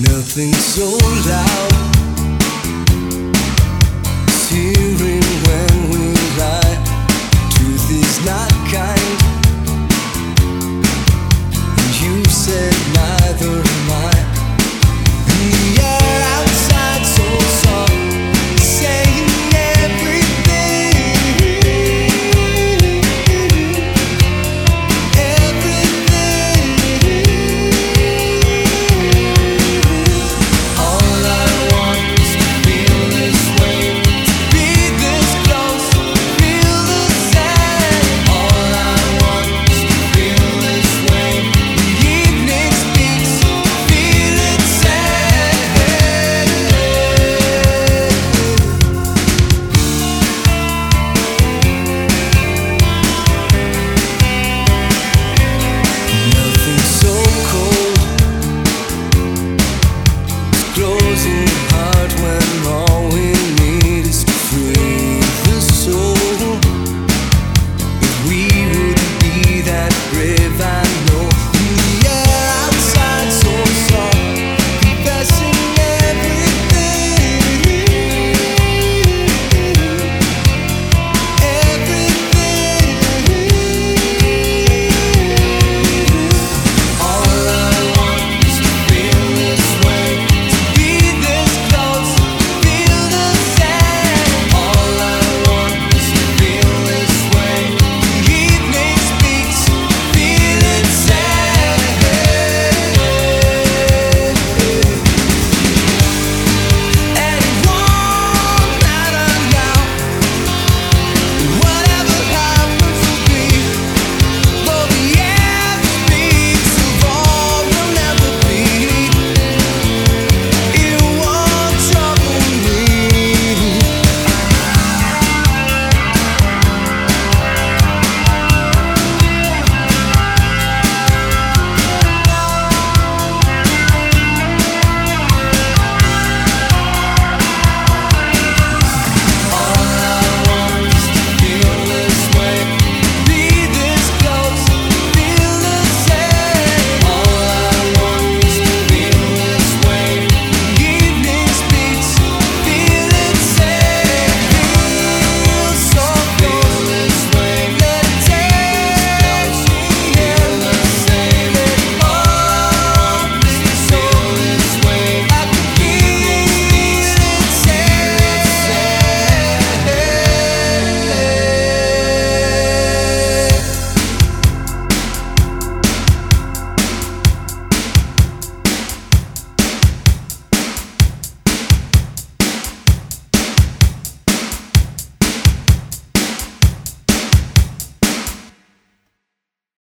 Nothing so loud.